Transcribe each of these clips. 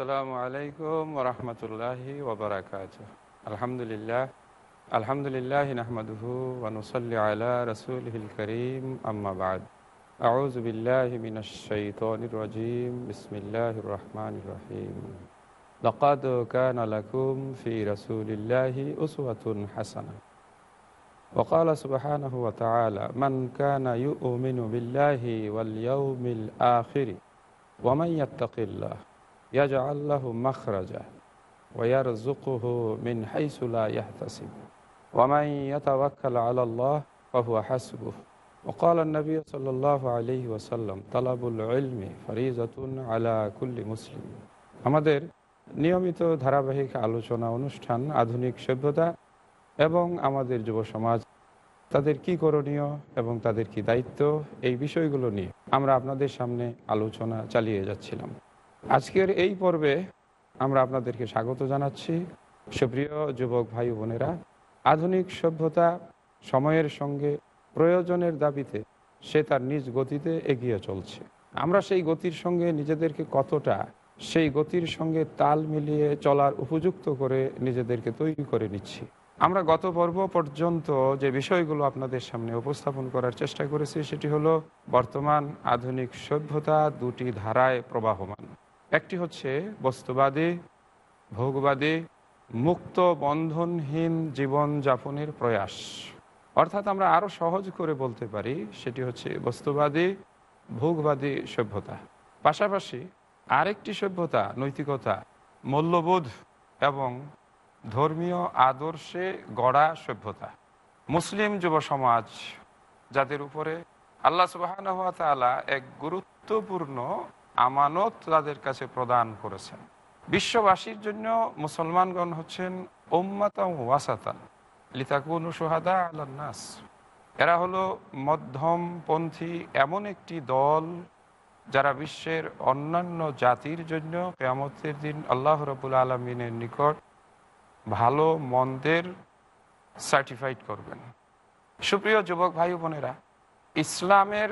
আসসালামু আলাইকুম ওরহমতুল্লাহি ওবরাকাত আলহামদুলিল্লাহ আলহামদুলিল্লাহ নাহমাদুহু ওয়ানুসাল্লি আলা রাসূলিহিল করিম আম্মা বাদ আউযু বিল্লাহি মিনাশ শাইতানির রাজীম বিসমিল্লাহির রহমানির রহিম লাকাদ কানা লাকুম ফি রাসূলিল্লাহি উসওয়াতুন হাসানাহ وقال سبحانه وتعالى من كان يؤمن بالله واليوم الآخر ومن يتق الله يجعل له مخرجا ويرزقه من حيث لا يحتسب ومن يتوكل على الله فهو حسبه وقال النبي صلى الله عليه وسلم طلب العلم فريضة على كل مسلم আমাদের নিয়মিত ধারাবাহিক আলোচনা অনুষ্ঠান আধুনিক সভ্যতা এবং আমাদের যুব সমাজ তাদের কি করণীয় এবং তাদের কি দায়িত্ব এই বিষয়গুলো নিয়ে আমরা আপনাদের সামনে আলোচনা চালিয়ে যাচ্ছিলাম আজকের এই পর্বে আমরা আপনাদেরকে স্বাগত জানাচ্ছি। সুপ্রিয় যুবক ভাই বোনেরা, আধুনিক সভ্যতা সময়ের সঙ্গে প্রয়োজনের দাবিতে সে তার নিজ গতিতে এগিয়ে চলছে। আমরা সেই গতির সঙ্গে নিজেদেরকে কতটা, সেই গতির সঙ্গে তাল মিলিয়ে চলার উপযুক্ত করে নিজেদেরকে তৈরি করে নিচ্ছি। আমরা গত পর্ব পর্যন্ত যে বিষয়গুলো আপনাদের সামনে উপস্থাপন করার চেষ্টা করেছি, সেটি হলো বর্তমান আধুনিক সভ্যতা দুটি ধারায় প্রবাহমান। একটি হচ্ছে বস্তুবাদী, ভোগবাদী মুক্ত বন্ধনহীন জীবন যাপনের প্রয়াস। অর্থাৎ আমরা আরও সহজ করে বলতে পারি, সেটি হচ্ছে বস্তুবাদী, ভোগবাদী সভ্যতা। পাশাপাশি আরেকটি সভ্যতা, নৈতিকতা, মূল্যবোধ এবং ধর্মীয় আদর্শে গড়া সভ্যতা। মুসলিম যুব সমাজ, যাদের উপরে আল্লাহ সুবাহ এক গুরুত্বপূর্ণ আমানত তাদের কাছে প্রদান করেছেন। বিশ্ববাসীর জন্য মুসলমানগণ হচ্ছেন ওম্মাতাম ওয়াসাতান, লিতাকুন সোহাদা আল্লাস এরা হলো মধ্যমপন্থী এমন একটি দল যারা বিশ্বের অন্যান্য জাতির জন্য কেয়ামতের দিন আল্লাহ রবুল আলমিনের নিকট ভালো, মন্দের সার্টিফাইড করবেন। সুপ্রিয় যুবক ভাই বোনেরা, ইসলামের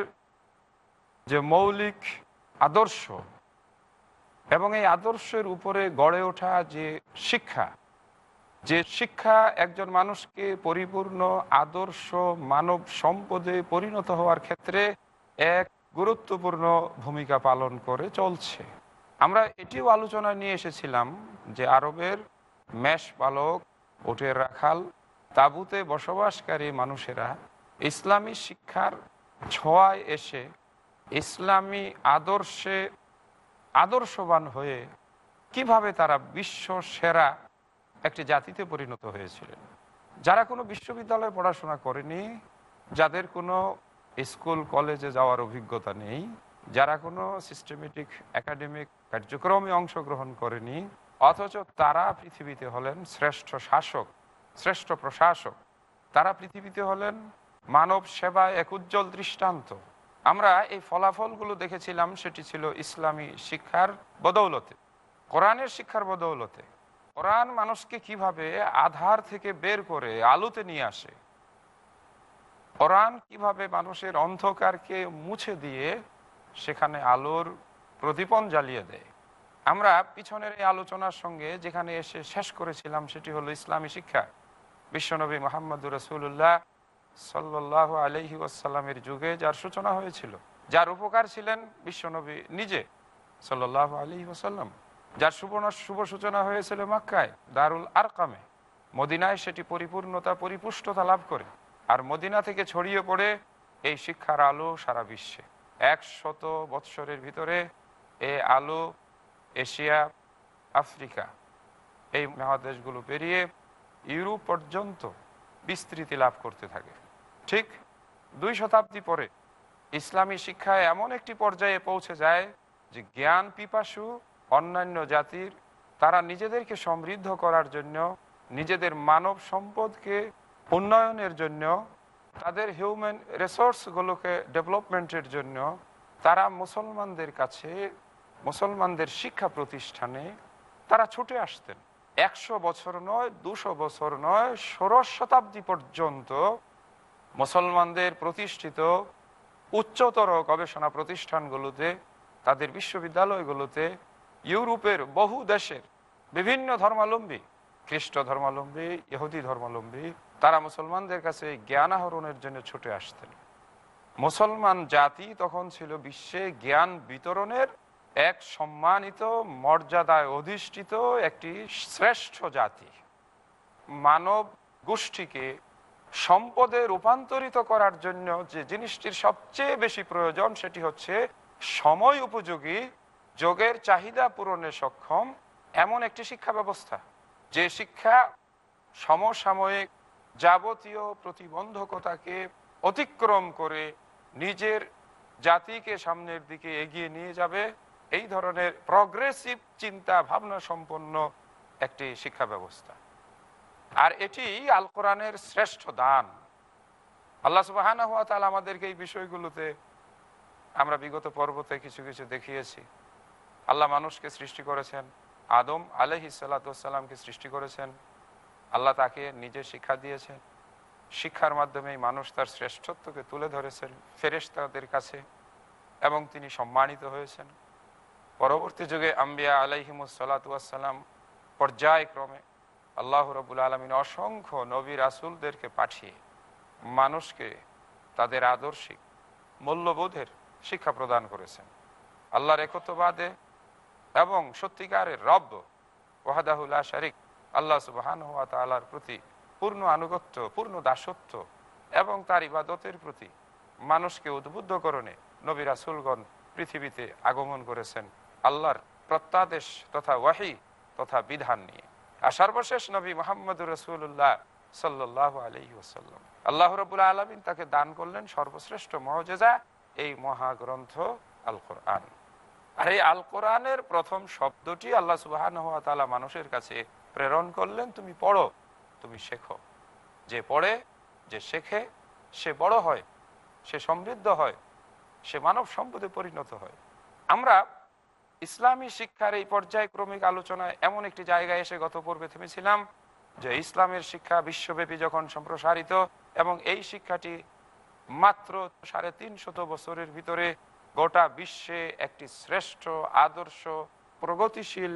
যে মৌলিক আদর্শ। এবং এই আদর্শের উপরে গড়ে ওঠা যে শিক্ষা যে শিক্ষা একজন মানুষকে পরিপূর্ণ আদর্শ মানব সম্পদে পরিণত হওয়ার ক্ষেত্রে এক গুরুত্বপূর্ণ ভূমিকা পালন করে চলছে। আমরা এটিও আলোচনা নিয়ে এসেছিলাম যে আরবের মেষ পালক, ওটের রাখাল, তাবুতে বসবাসকারী মানুষেরা ইসলামী শিক্ষার ছোঁয়ায় এসে ইসলামী আদর্শে আদর্শবান হয়ে কীভাবে তারা বিশ্ব সেরা একটি জাতিতে পরিণত হয়েছিলেন? যারা কোনো বিশ্ববিদ্যালয়ে পড়াশোনা করেনি, যাদের কোনো স্কুল, কলেজে যাওয়ার অভিজ্ঞতা নেই, যারা কোনো সিস্টেমেটিক একাডেমিক কার্যক্রমে অংশগ্রহণ করেনি, অথচ তারা পৃথিবীতে হলেন শ্রেষ্ঠ শাসক, শ্রেষ্ঠ প্রশাসক। তারা পৃথিবীতে হলেন মানব সেবায় এক উজ্জ্বল দৃষ্টান্ত। আমরা এই ফলাফলগুলো দেখেছিলাম, সেটি ছিল ইসলামী শিক্ষার বদৌলতে, কোরআনের শিক্ষার বদৌলতে। কোরআন মানুষকে কীভাবে আধার থেকে বের করে আলোতে নিয়ে আসে, কোরআন কীভাবে মানুষের অন্ধকারকে মুছে দিয়ে সেখানে আলোর প্রদীপন জ্বালিয়ে দেয়। আমরা পিছনের এই আলোচনার সঙ্গে যেখানে এসে শেষ করেছিলাম, সেটি হলো ইসলামী শিক্ষা। বিশ্বনবী মোহাম্মদুর রসুল্লাহ সাল্লাহ আলহি আসাল্লামের যুগে যার সূচনা হয়েছিল, যার উপকার ছিলেন বিশ্বনবী নিজে সাল্লাহ আলহি আসাল্লাম যার সুবর্ণ শুভ সূচনা হয়েছিল মাক্কায়, দারুল আরকামে, মদিনায় সেটি পরিপূর্ণতা, পরিপুষ্টতা লাভ করে, আর মদিনা থেকে ছড়িয়ে পড়ে এই শিক্ষার আলো সারা বিশ্বে। একশত বৎসরের ভিতরে এ আলো এশিয়া, আফ্রিকা, এই মহাদেশগুলো পেরিয়ে ইউরোপ পর্যন্ত বিস্তৃতি লাভ করতে থাকে। ঠিক দুই শতাব্দী পরে ইসলামী শিক্ষায় এমন একটি পর্যায়ে পৌঁছে যায় যে জ্ঞান পিপাসু অন্যান্য জাতির, তারা নিজেদেরকে সমৃদ্ধ করার জন্য, নিজেদের মানব সম্পদকে উন্নয়নের জন্য, তাদের হিউম্যান রিসোর্সগুলোকে ডেভেলপমেন্টের জন্য, তারা মুসলমানদের কাছে, মুসলমানদের শিক্ষা প্রতিষ্ঠানে তারা ছুটে আসতেন। একশো বছর নয়, দুশো বছর নয়, ষোড়শ শতাব্দী পর্যন্ত মুসলমানদের প্রতিষ্ঠিত উচ্চতর গবেষণা প্রতিষ্ঠানগুলোতে, তাদের বিশ্ববিদ্যালয়গুলোতে, ইউরোপের বহু দেশের বিভিন্ন ধর্মাবলম্বী, খ্রিস্ট ধর্মাবলম্বী, ইহুদি ধর্মাবলম্বী, তারা মুসলমানদের কাছে জ্ঞান আহরণের জন্য ছুটে আসতেন। মুসলমান জাতি তখন ছিল বিশ্বে জ্ঞান বিতরণের এক সম্মানিত, মর্যাদায় অধিষ্ঠিত একটি শ্রেষ্ঠ জাতি। মানব গোষ্ঠীকে সম্পদে রূপান্তরিত করার জন্য যে জিনিসটির সবচেয়ে বেশি প্রয়োজন সেটি হচ্ছে সময় উপযোগী যোগের চাহিদা পূরণে সক্ষম এমন একটি শিক্ষা ব্যবস্থা। যে শিক্ষা সমসাময়িক যাবতীয় প্রতিবন্ধকতাকে অতিক্রম করে নিজের জাতিকে সামনের দিকে এগিয়ে নিয়ে যাবে, এই ধরনের প্রগ্রেসিভ চিন্তা ভাবনা সম্পন্ন একটি শিক্ষা ব্যবস্থা। আর এটি আল কোরআনের শ্রেষ্ঠ দান। আল্লাহ সুবাহানা হাত আমাদেরকে এই বিষয়গুলোতে আমরা বিগত পর্বতে কিছু কিছু দেখিয়েছি। আল্লাহ মানুষকে সৃষ্টি করেছেন, আদম আলহি সাল্লাতামকে সৃষ্টি করেছেন, আল্লাহ তাকে নিজে শিক্ষা দিয়েছেন, শিক্ষার মাধ্যমে মানুষ তার শ্রেষ্ঠত্বকে তুলে ধরেছেন, ফেরেশতাদের কাছে, এবং তিনি সম্মানিত হয়েছেন। পরবর্তী যুগে আম্বিয়া আলাইহিমুসাল্লাতাম পর্যায়ক্রমে আল্লাহ রবুল আলমিন অসংখ্য নবী রাসুলদেরকে পাঠিয়ে মানুষকে তাদের আদর্শিক মূল্যবোধের শিক্ষা প্রদান করেছেন। আল্লাহর একত্ববাদে এবং সত্যিকারের রব্য ওয়াহাদাহুল্লাহ শারিক, আল্লাহ সুবাহান হাত তালার প্রতি পূর্ণ আনুগত্য, পূর্ণ দাসত্ব এবং তার ইবাদতের প্রতি মানুষকে উদ্বুদ্ধকরণে নবী রাসুলগণ পৃথিবীতে আগমন করেছেন। আল্লাহর প্রত্যাদেশ তথা ওয়াহি তথা বিধান নিয়ে। আর সর্বশেষ নবী মোহাম্মদ রসুল্লাহ সাল্লাহ আলহি ওসাল্লাম আল্লাহ রবুল্লা আলমিন তাকে দান করলেন সর্বশ্রেষ্ঠ মহজেজা এই মহাগ্রন্থ আল কোরআন আর এই আল কোরআনের প্রথম শব্দটি আল্লাহ সুবাহান হাত মানুষের কাছে প্রেরণ করলেন, তুমি পড়ো, তুমি শেখো। যে পড়ে, যে শেখে, সে বড় হয়, সে সমৃদ্ধ হয়, সে মানব সম্পদে পরিণত হয়। আমরা ইসলামী শিক্ষার এই পর্যায়ক্রমিক আলোচনায় এমন একটি জায়গায় এসে গত পূর্বে থেমেছিলাম, যে ইসলামের শিক্ষা বিশ্বব্যাপী যখন সম্প্রসারিত এবং এই শিক্ষাটি মাত্র সাড়ে তিনশত বছরের ভিতরে গোটা বিশ্বে একটি শ্রেষ্ঠ, আদর্শ, প্রগতিশীল,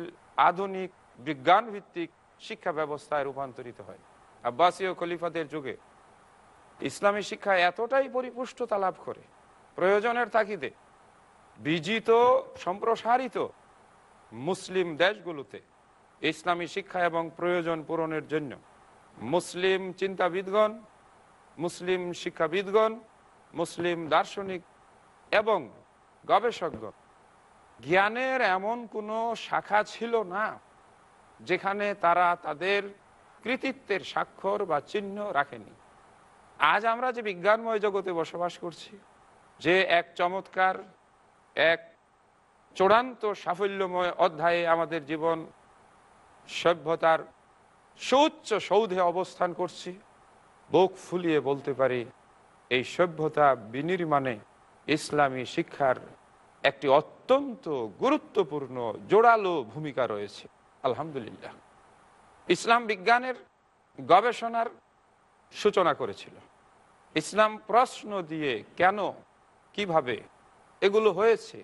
আধুনিক বিজ্ঞান ভিত্তিক শিক্ষা ব্যবস্থায় রূপান্তরিত হয়। আব্বাসীয় খলিফাদের যুগে ইসলামী শিক্ষা এতটাই পরিপুষ্টতা লাভ করে, প্রয়োজনের তাগিদে বিজিত, সম্প্রসারিত মুসলিম দেশগুলোতে ইসলামী শিক্ষা এবং প্রয়োজন পূরণের জন্য মুসলিম চিন্তাবিদগণ, মুসলিম শিক্ষাবিদগণ, মুসলিম দার্শনিক এবং গবেষকগণ, জ্ঞানের এমন কোনো শাখা ছিল না যেখানে তারা তাদের কৃতিত্বের স্বাক্ষর বা চিহ্ন রাখেনি। আজ আমরা যে বিজ্ঞানময় জগতে বসবাস করছি, যে এক চমৎকার এক, চূড়ান্ত সাফল্যময় অধ্যায়ে আমাদের জীবন সভ্যতার সুউচ্চ সৌধে অবস্থান করছি। বুক ফুলিয়ে বলতে পারি, এই সভ্যতা বিনির্মাণে ইসলামী শিক্ষার একটি অত্যন্ত গুরুত্বপূর্ণ, জোরালো ভূমিকা রয়েছে। আলহামদুলিল্লাহ। ইসলাম বিজ্ঞানের গবেষণার সূচনা করেছিল। ইসলাম প্রশ্ন দিয়ে কেন, কীভাবে এগুলো হয়েছে।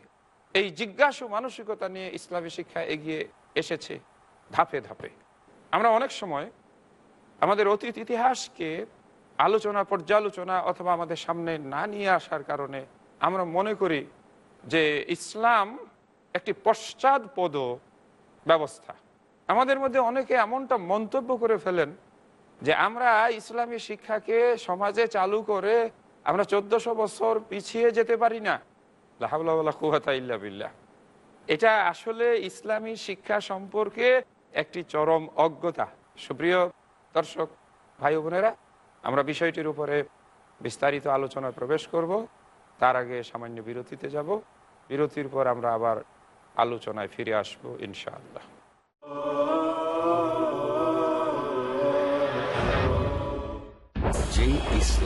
এই জিজ্ঞাসু মানসিকতা নিয়ে ইসলামী শিক্ষা এগিয়ে এসেছে ধাপে ধাপে। আমরা অনেক সময় আমাদের অতীত ইতিহাসকে আলোচনা, পর্যালোচনা অথবা আমাদের সামনে না নিয়ে আসার কারণে আমরা মনে করি যে ইসলাম একটি পশ্চাৎপদ ব্যবস্থা। আমাদের মধ্যে অনেকে এমনটা মন্তব্য করে ফেলেন যে আমরা ইসলামী শিক্ষাকে সমাজে চালু করে আমরা চোদ্দশো বছর পিছিয়ে যেতে পারি না। বিল্লাহ। এটা আসলে ইসলামী শিক্ষা সম্পর্কে একটি চরম অজ্ঞতা। সুপ্রিয় দর্শক, ভাই বোনেরা, আমরা বিষয়টির উপরে বিস্তারিত আলোচনায় প্রবেশ করব। তার আগে সামান্য বিরতিতে যাব। বিরতির পর আমরা আবার আলোচনায় ফিরে আসব ইনশাআল্লাহ।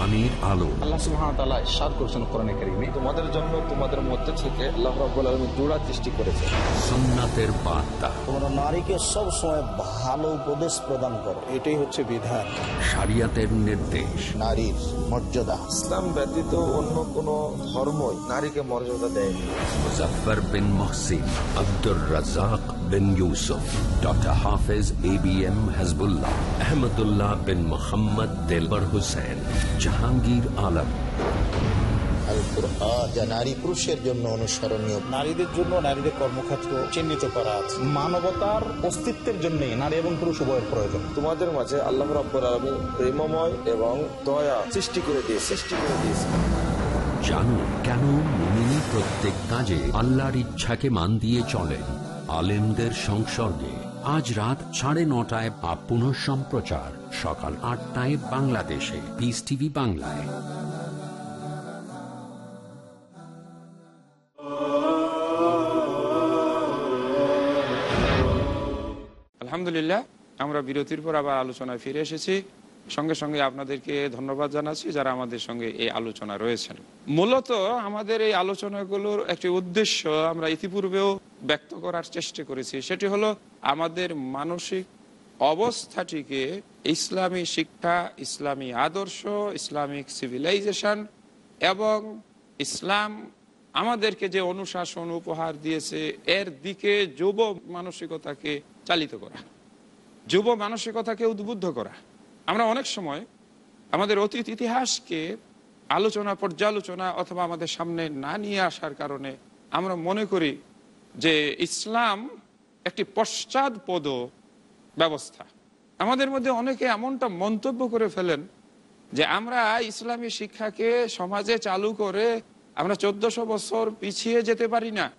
কোরআনের আলো। আল্লাহ সুবহানাহু ওয়া তাআলা ইরশাদ করেছেন কোরআনে কারীমে। তোমাদের জন্য তোমাদের মধ্যে থেকে আল্লাহ রাব্বুল আলামিন জোড়া সৃষ্টি করেছে সুন্নাতের বার্তা। তোমরা নারীকে সব সময় ভালো উপদেশ প্রদান করো। এটাই হচ্ছে বিধান। শরিয়াতের নির্দেশ। নারীর মর্যাদা। ইসলাম ব্যতীত অন্য কোন ধর্মই নারীকে মর্যাদা দেয়নি। Muzaffar bin Mohsin Abdur Razzak bin Yusuf doctor Hafez A B M Hizbullah Ahmadullah bin Mohammad Delwar Hossain. Jahangir Alam. যা নারী পুরুষের জন্য অনুসরণীয়। নারীদের জন্য নারীদের কর্মক্ষেত্র চিহ্নিত করা আছে। মানবতার অস্তিত্বের জন্য নারী এবং পুরুষ উভয়ের প্রয়োজন। তোমাদের মাঝে আল্লাহ রাব্বুল প্রেমময় এবং দয়া সৃষ্টি করে দিয়ে সৃষ্টি করে দিয়েছে। জানুন কেন মুমিনী প্রত্যেক কাজে আল্লাহর ইচ্ছাকে মান দিয়ে চলেন? আলেমদের সংসর্গে। আজ রাত সাড়ে নটায় বা পুনঃ সম্প্রচার, সকাল আটটায় বাংলাদেশে পিস টিভি বাংলায়। আলহামদুলিল্লাহ, আমরা বিরতির পর আবার আলোচনায় ফিরে এসেছি। সঙ্গে সঙ্গে আপনাদেরকে ধন্যবাদ জানাচ্ছি যারা আমাদের সঙ্গে এই আলোচনা রয়েছেন। মূলত আমাদের এই আলোচনাগুলোর একটি উদ্দেশ্য আমরা ইতিপূর্বেও ব্যক্ত করার চেষ্টা করেছি। সেটি হলো আমাদের মানসিক অবস্থাটিকে ইসলামী শিক্ষা, ইসলামী আদর্শ, ইসলামিক সিভিলাইজেশন এবং ইসলাম আমাদেরকে যে অনুশাসন, উপহার দিয়েছে, এর দিকে যুব মানসিকতাকে চালিত করা, যুব মানসিকতাকে উদ্বুদ্ধ করা। আমরা অনেক সময় আমাদের অতীত ইতিহাসকে আলোচনা, পর্যালোচনা অথবা আমাদের সামনে না নিয়ে আসার কারণে আমরা মনে করি যে ইসলাম একটি পশ্চাৎপদ ব্যবস্থা। আমাদের মধ্যে অনেকে এমনটা মন্তব্য করে ফেলেন যে আমরা ইসলামী শিক্ষাকে সমাজে চালু করে আমরা চোদ্দশো বছর পিছিয়ে যেতে পারি না।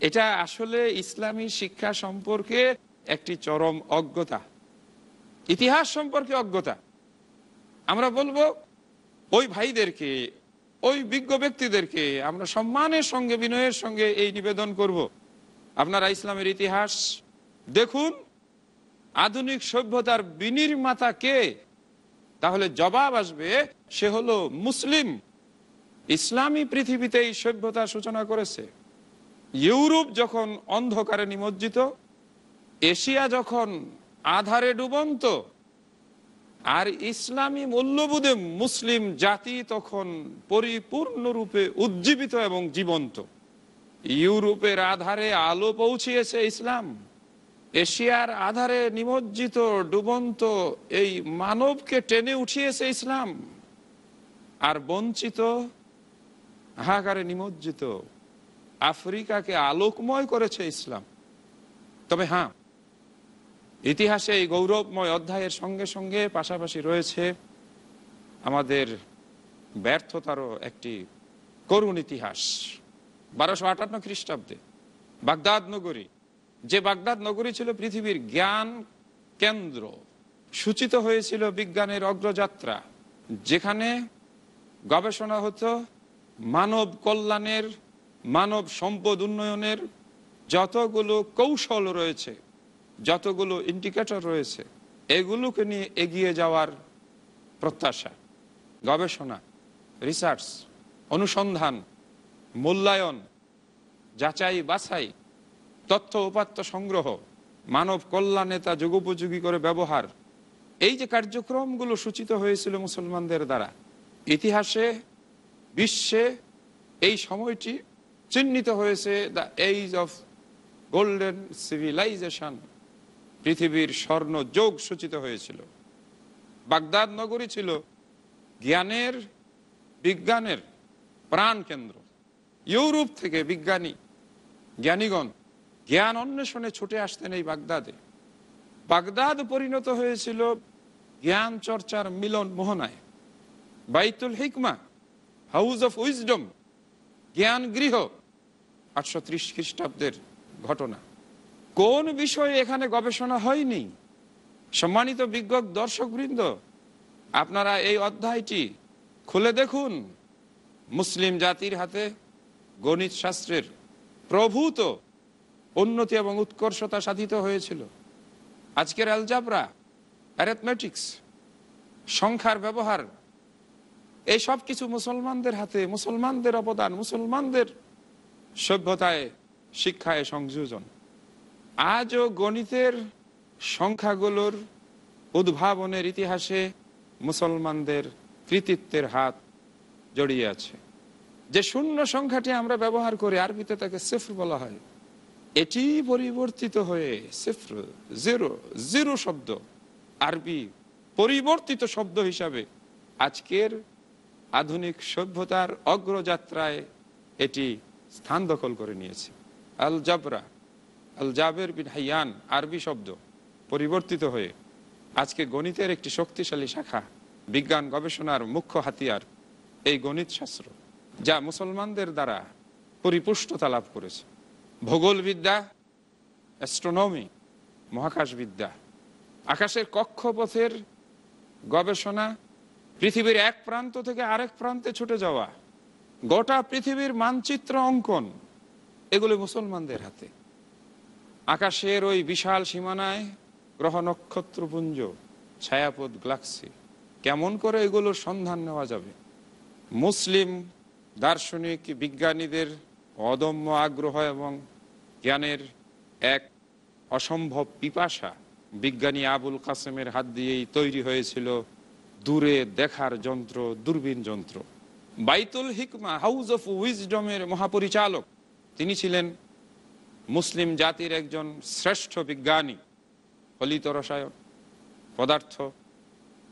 এটা আসলে ইসলামী শিক্ষা সম্পর্কে একটি চরম অজ্ঞতা। ইতিহাস সম্পর্কে অজ্ঞতা। আমরা বলব, ওই ভাইদেরকে ওই বিজ্ঞ ব্যক্তিদেরকে আমরা সম্মানের সঙ্গে, বিনয়ের সঙ্গে এই নিবেদন করব। আপনারা ইসলামের ইতিহাস দেখুন। আধুনিক সভ্যতার বিনির্মাতা কে? তাহলে জবাব আসবে, সে হলো মুসলিম। ইসলামী পৃথিবীতে এই সভ্যতার সূচনা করেছে। ইউরোপ যখন অন্ধকারে নিমজ্জিত, এশিয়া যখন আধারে ডুবন্ত আর ইসলামী মূল্যবোধে মুসলিম জাতি তখন পরিপূর্ণরূপে উজ্জীবিত এবং জীবন্ত। ইউরোপের আধারে আলো পৌঁছিয়েছে ইসলাম। এশিয়ার আধারে নিমজ্জিত, ডুবন্ত এই মানবকে টেনে উঠিয়েছে ইসলাম। আর বঞ্চিত, হাহাকারে নিমজ্জিত, আফ্রিকাকে আলোকময় করেছে ইসলাম। তবে হ্যাঁ ইতিহাসে এই গৌরবময় অধ্যায়ের সঙ্গে সঙ্গে পাশাপাশি রয়েছে আমাদের ব্যর্থতারও একটি করুণ ইতিহাস। বারোশো আটান্ন খ্রিস্টাব্দে বাগদাদ নগরী, যে বাগদাদ নগরী ছিল পৃথিবীর জ্ঞান কেন্দ্র, সূচিত হয়েছিল বিজ্ঞানের অগ্রযাত্রা, যেখানে গবেষণা হতো মানব কল্যাণের, মানব সম্পদ উন্নয়নের যতগুলো কৌশল রয়েছে যতগুলো ইন্ডিকেটর রয়েছে, এগুলোকে নিয়ে এগিয়ে যাওয়ার প্রত্যাশা, গবেষণা রিসার্চ অনুসন্ধান, মূল্যায়ন, যাচাই বাছাই, তথ্য উপাত্ত সংগ্রহ, মানব কল্যাণে তা যুগোপযোগী করে ব্যবহার, এই যে কার্যক্রমগুলো সূচিত হয়েছিল মুসলমানদের দ্বারা, ইতিহাসে, বিশ্বে এই সময়টি চিহ্নিত হয়েছে the age of golden civilization পৃথিবীর স্বর্ণ যোগ সূচিত হয়েছিল। বাগদাদ নগরী ছিল জ্ঞানের, বিজ্ঞানের প্রাণ কেন্দ্র। ইউরোপ থেকে বিজ্ঞানী, জ্ঞানীগণ জ্ঞান অন্বেষণে ছুটে আসতেন এই বাগদাদে। বাগদাদ পরিণত হয়েছিল জ্ঞান চর্চার মিলন মোহনায়। বাইতুল হিকমা, হাউস অফ উইজডম, জ্ঞান গৃহ, আটশো ত্রিশ খ্রিস্টাব্দের ঘটনা। কোন বিষয়ে এখানে গবেষণা হয়নি? সম্মানিত বিজ্ঞ দর্শকবৃন্দ, আপনারা এই অধ্যায়টি খুলে দেখুন। মুসলিম জাতির হাতে গণিত শাস্ত্রের প্রভূত উন্নতি এবং উৎকর্ষতা সাধিত হয়েছিল। আজকের অ্যালজাবরা, অ্যারেথমেটিক্স, সংখ্যার ব্যবহার, এই সব কিছু মুসলমানদের হাতে, মুসলমানদের অবদান, মুসলমানদের সভ্যতায়, শিক্ষায় সংযোজন। আজও গণিতের সংখ্যাগুলোর উদ্ভাবনের ইতিহাসে মুসলমানদের কৃতিত্বের হাত জড়িয়ে আছে। যে শূন্য সংখ্যাটি আমরা ব্যবহার করি, আরবিতে তাকে সিফর বলা হয়। এটি পরিবর্তিত হয়ে সিফর, জিরো জিরো শব্দ, আরবি পরিবর্তিত শব্দ হিসাবে আজকের আধুনিক সভ্যতার অগ্রযাত্রায় এটি স্থান দখল করে নিয়েছে। আল জাবরা আল জাবের বিন হাইয়ান, আরবি শব্দ, পরিবর্তিত হয়ে আজকে গণিতের একটি শক্তিশালী শাখা, বিজ্ঞান গবেষণার মুখ্য হাতিয়ার এই গণিত শাস্ত্র, যা মুসলমানদের দ্বারা পরিপুষ্টতা লাভ করেছে। ভূগোলবিদ্যা, অ্যাস্ট্রোনমি, মহাকাশবিদ্যা, আকাশের কক্ষপথের গবেষণা, পৃথিবীর এক প্রান্ত থেকে আরেক প্রান্তে ছুটে যাওয়া, গোটা পৃথিবীর মানচিত্র অঙ্কন, এগুলো মুসলমানদের হাতে। আকাশের ওই বিশাল সীমানায় গ্রহ নক্ষত্রপুঞ্জ ছায়াপথ গ্লাক্সি। কেমন করে এগুলোর সন্ধান নেওয়া যাবে? মুসলিম, দার্শনিক, বিজ্ঞানীদের অদম্য আগ্রহ এবং জ্ঞানের এক অসম্ভব পিপাসা বিজ্ঞানী আবুল কাসেমের হাত দিয়েই তৈরি হয়েছিল দূরে দেখার যন্ত্র, দূরবীন যন্ত্র। বাইতুল হিকমা, হাউস অফ উইজডমের মহাপরিচালক, তিনি ছিলেন মুসলিম জাতির একজন শ্রেষ্ঠ বিজ্ঞানী, ফলিত রসায়ন, পদার্থ,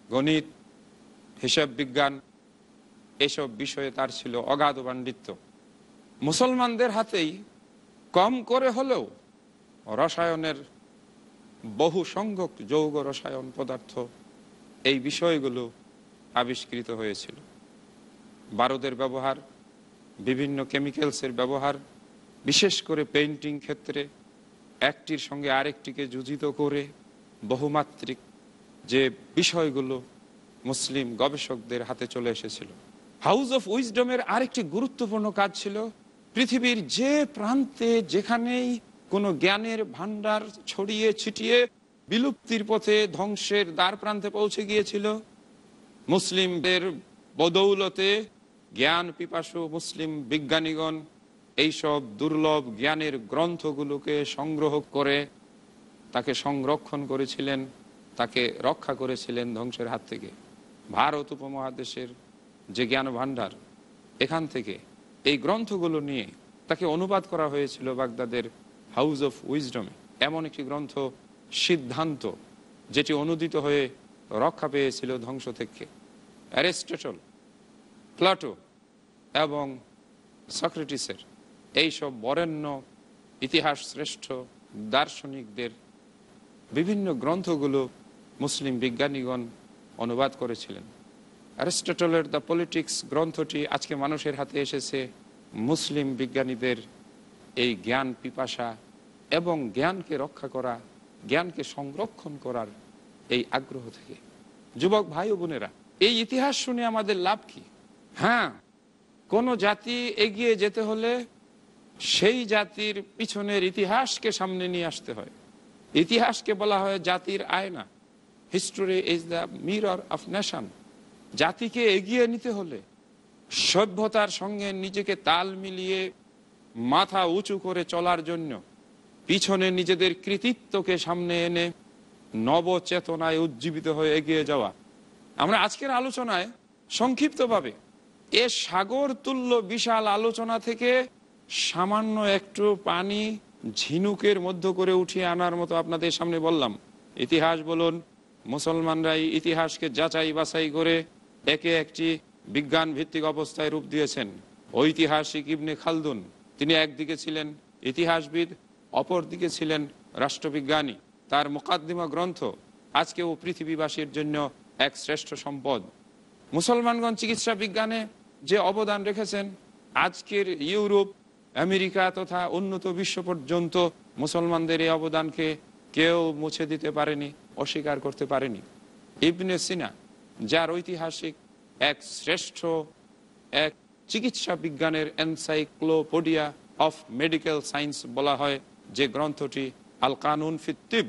গণিত, হিসাব বিজ্ঞান, এসব বিষয়ে তার ছিল অগাধ পাণ্ডিত্য। মুসলমানদের হাতেই কম করে হলেও রসায়নের বহু সংখ্যক যৌগ রসায়ন পদার্থ এই বিষয়গুলো আবিষ্কৃত হয়েছিল। বারুদের ব্যবহার, বিভিন্ন কেমিক্যালসের ব্যবহার বিশেষ করে পেন্টিং ক্ষেত্রে একটির সঙ্গে আরেকটিকে যুজিত করে বহুমাত্রিক যে বিষয়গুলো মুসলিম গবেষকদের হাতে চলে এসেছিল। হাউস অফ উইজডমের আরেকটি গুরুত্বপূর্ণ কাজ ছিল পৃথিবীর যে প্রান্তে যেখানেই কোনো জ্ঞানের ভান্ডার ছড়িয়ে ছিটিয়ে বিলুপ্তির পথে ধ্বংসের দ্বার প্রান্তে পৌঁছে গিয়েছিল, মুসলিমদের বদৌলতে জ্ঞান পিপাসু মুসলিম বিজ্ঞানীগণ এইসব দুর্লভ জ্ঞানের গ্রন্থগুলোকে সংগ্রহ করে তাকে সংরক্ষণ করেছিলেন, তাকে রক্ষা করেছিলেন ধ্বংসের হাত থেকে। ভারত উপমহাদেশের যে জ্ঞান ভাণ্ডার এখান থেকে এই গ্রন্থগুলো নিয়ে তাকে অনুবাদ করা হয়েছিল বাগদাদের হাউস অফ উইজডমে এমন একটি গ্রন্থ, সিদ্ধান্ত, যেটি অনুদিত হয়ে রক্ষা পেয়েছিল ধ্বংস থেকে। অ্যারিস্টটল, প্লাটো এবং সক্রেটিসের। এইসব বরেণ্য, ইতিহাস শ্রেষ্ঠ, দার্শনিকদের বিভিন্ন গ্রন্থগুলো মুসলিম বিজ্ঞানীগণ অনুবাদ করেছিলেন। অ্যারিস্টটলের দ্য পলিটিক্স গ্রন্থটি আজকে মানুষের হাতে এসেছে। মুসলিম বিজ্ঞানীদের এই জ্ঞান পিপাসা এবং জ্ঞানকে রক্ষা করা, জ্ঞানকে সংরক্ষণ করার এই আগ্রহ থেকে। যুবক ভাই ও বোনেরা, এই ইতিহাস শুনে আমাদের লাভ কি? হ্যাঁ কোনো জাতি এগিয়ে যেতে হলে সেই জাতির পিছনের ইতিহাসকে সামনে নিয়ে আসতে হয়। ইতিহাসকে বলা হয় জাতির আয়না। History is the mirror of nation. জাতিকে এগিয়ে নিতে হলে সভ্যতার সঙ্গে নিজেকে তাল মিলিয়ে মাথা উঁচু করে চলার জন্য পিছনে নিজেদের কৃতিত্বকে সামনে এনে নবচেতনায় উজ্জীবিত হয়ে এগিয়ে যাওয়া। আমরা আজকের আলোচনায় সংক্ষিপ্তভাবে এ সাগর তুল্য বিশাল আলোচনা থেকে সামান্য একটু পানি ঝিনুকের মধ্য করে উঠিয়ে আনার মতো আপনাদের সামনে বললাম। ইতিহাস বলুন, মুসলমানরাই ইতিহাসকে যাচাই বাছাই করে একে একটি বিজ্ঞান ভিত্তিক অবস্থায় রূপ দিয়েছেন। ঐতিহাসিক ইবনে খালদুন, তিনি একদিকে ছিলেন ইতিহাসবিদ অপর দিকে ছিলেন রাষ্ট্রবিজ্ঞানী। তার মোকাদ্দিমা গ্রন্থ আজকেও পৃথিবীবাসীর জন্য এক শ্রেষ্ঠ সম্পদ। মুসলমানগণ চিকিৎসা বিজ্ঞানে যে অবদান রেখেছেন, আজকের ইউরোপ আমেরিকা তথা উন্নত বিশ্ব পর্যন্ত মুসলমানদের এই অবদানকে কেউ মুছে দিতে পারেনি, অস্বীকার করতে পারেনি। ইবনে সিনা, যার ঐতিহাসিক এক শ্রেষ্ঠ, এক চিকিৎসা বিজ্ঞানের এনসাইক্লোপোডিয়া অফ মেডিকেল সায়েন্স বলা হয়, যে গ্রন্থটি আল কানুন ফিত্তিব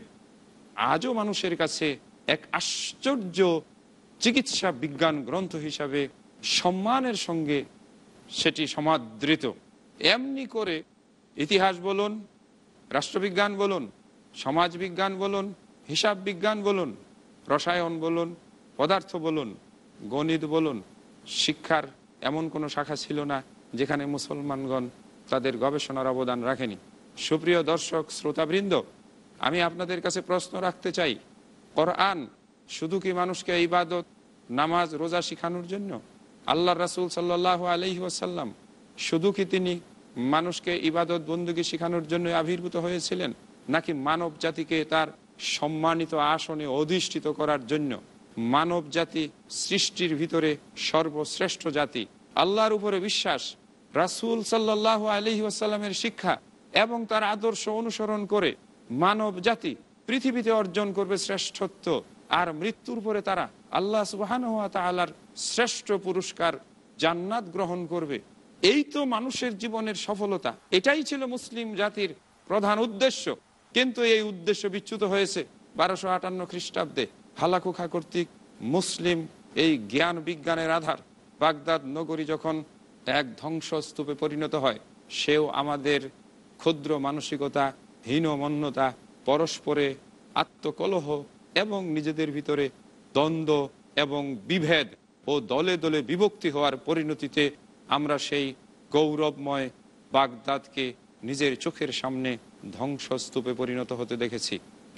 আজও মানুষের কাছে এক আশ্চর্য চিকিৎসা বিজ্ঞান গ্রন্থ হিসাবে সম্মানের সঙ্গে সেটি সমাদৃত। এমনি করে ইতিহাস বলুন, রাষ্ট্রবিজ্ঞান বলুন, সমাজবিজ্ঞান বলুন হিসাব বিজ্ঞান বলুন, রসায়ন বলুন, পদার্থ বলুন, গণিত বলুন, শিক্ষার এমন কোনো শাখা ছিল না যেখানে মুসলমানগণ তাদের গবেষণার অবদান রাখেনি। সুপ্রিয় দর্শক, শ্রোতাবৃন্দ, আমি আপনাদের কাছে প্রশ্ন রাখতে চাই। কোরআন শুধু কি মানুষকে ইবাদত, নামাজ, রোজা শিখানোর জন্য? আল্লাহ রাসুল সাল্লাহ আলহি শুধু কি তিনি মানুষকে ইবাদত বন্দুকি শেখানোর জন্য আবির্ভূত হয়েছিলেন, নাকি মানব জাতিকে তার সম্মানিত আসনে অধিষ্ঠিত করার জন্য মানব জাতি সৃষ্টির ভিতরে সর্বশ্রেষ্ঠ জাতি? আল্লাহর উপরে বিশ্বাস, রাসুল সাল্লাহ আলহি ওয়াসাল্লামের শিক্ষা এবং তার আদর্শ অনুসরণ করে মানব জাতি পৃথিবীতে অর্জন করবে শ্রেষ্ঠত্ব আর মৃত্যুর পরে তারা আল্লাহ সুবাহান তালার শ্রেষ্ঠ পুরস্কার জান্নাত গ্রহণ করবে। এই তো মানুষের জীবনের সফলতা। এটাই ছিল মুসলিম জাতির প্রধান উদ্দেশ্য। কিন্তু এই উদ্দেশ্য বিচ্যুত হয়েছে বারোশো আটান্ন খ্রিস্টাব্দে। হালাকুখা কর্তৃক মুসলিম এই জ্ঞান বিজ্ঞানের আধার। বাগদাদ নগরী যখন এক ধ্বংসস্তূপে পরিণত হয়, সেও আমাদের ক্ষুদ্র মানসিকতা, হীনমন্যতা, পরস্পরে আত্মকলহ এবং নিজেদের ভিতরে দ্বন্দ্ব এবং বিভেদ ও দলে দলে বিভক্তি হওয়ার পরিণতিতে আমরা সেই গৌরবময় বাগদাদকে নিজের চোখের সামনে ধ্বংসস্তূপে পরিণত হতে দেখেছি।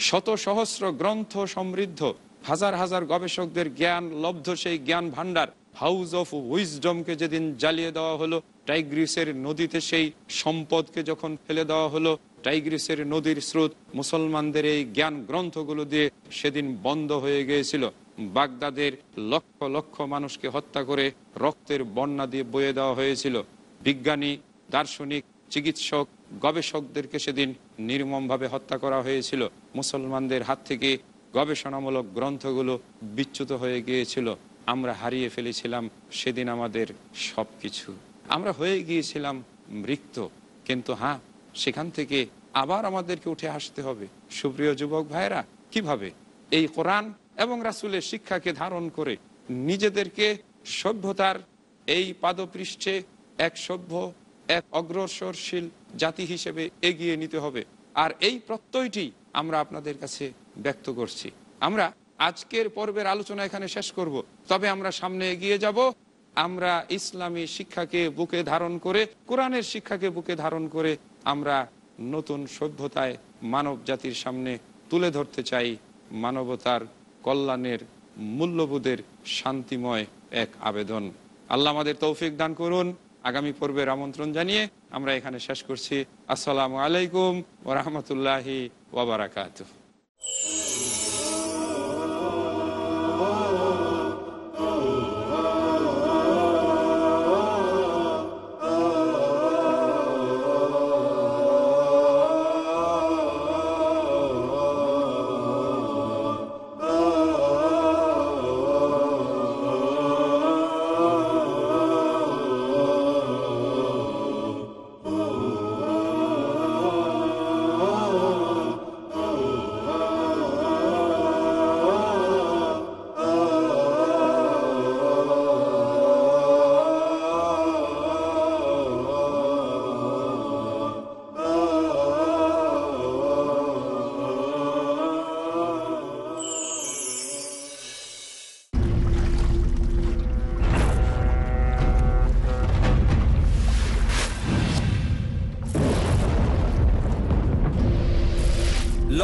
শত সহস্র গ্রন্থ সমৃদ্ধ, হাজার হাজার গবেষকদের জ্ঞান লব্ধ সেই জ্ঞান ভান্ডার হাউস অফ উইজডমকে যেদিন জ্বালিয়ে দেওয়া হলো, টাইগ্রিসের নদীতে সেই সম্পদকে যখন ফেলে দেওয়া হলো, টাইগ্রিসের নদীর স্রোত মুসলমানদের এই জ্ঞান গ্রন্থগুলো দিয়ে সেদিন বন্ধ হয়ে গিয়েছিল। বাগদাদের লক্ষ লক্ষ মানুষকে হত্যা করে রক্তের বন্যা দিয়ে বয়ে দেওয়া হয়েছিল। বিজ্ঞানী, দার্শনিক, চিকিৎসক, গবেষকদেরকে সেদিন নির্মমভাবে হত্যা করা হয়েছিল। মুসলমানদের হাত থেকে গবেষণামূলক গ্রন্থগুলো বিচ্যুত হয়ে গিয়েছিল। আমরা হারিয়ে ফেলেছিলাম সেদিন আমাদের সব কিছু আমরা হয়ে গিয়েছিলাম মৃত্য। কিন্তু হ্যাঁ সেখান থেকে আবার আমাদেরকে উঠে আসতে হবে। সুপ্রিয় যুবক ভাইরা কীভাবে? এই কোরআন এবং রাসুলের শিক্ষাকে ধারণ করে নিজেদেরকে সভ্যতার এই পাদপৃষ্ঠে এক সভ্য, এক অগ্রসরশীল জাতি হিসেবে এগিয়ে নিতে হবে। আর এই প্রত্যয়টি আমরা আপনাদের কাছে ব্যক্ত করছি। আমরা আজকের পর্বের আলোচনা এখানে শেষ করব। তবে আমরা সামনে এগিয়ে যাব। আমরা ইসলামী শিক্ষাকে বুকে ধারণ করে, কোরআনের শিক্ষাকে বুকে ধারণ করে আমরা নতুন সভ্যতায় মানব জাতির সামনে তুলে ধরতে চাই মানবতার কল্যাণের, মূল্যবোধের শান্তিময় এক আবেদন। আল্লাহ আমাদের তৌফিক দান করুন। আগামী পর্বের আমন্ত্রণ জানিয়ে আমরা এখানে শেষ করছি। আসসালামু আলাইকুম ওরহমতুল্লাহি ওবরাকাত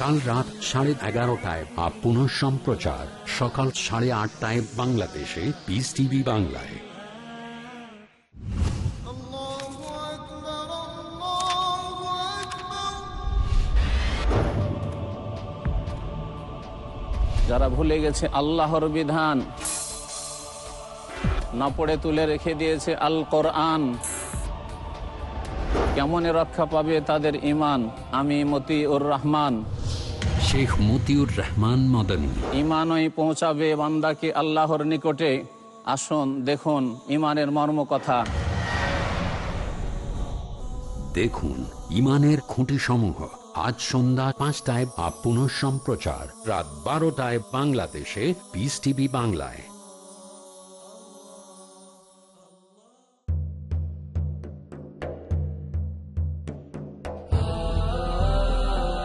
কাল রাত সাড়ে এগারোটায় বা পুনঃ সম্প্রচার। সকাল সাড়ে আটটায় বাংলাদেশে পিস টিভি বাংলায়। যারা ভুলে গেছে আল্লাহর বিধান, না পড়ে তুলে রেখে দিয়েছে আল কোরআন কেমন রক্ষা পাবে তাদের ইমান আমি মতিউর রহমান। শেখ মতিউর রহমান মদনী। ইমানই পৌঁছাবে বান্দাকে আল্লাহর নিকটে। আসুন দেখুন ইমানের মর্ম কথা দেখুন ইমানের খুঁটি সমূহ আজ সন্ধ্যা পাঁচটায় বা পুনঃ সম্প্রচার রাত বারোটায় বাংলাদেশে পিস টিভি বাংলায়।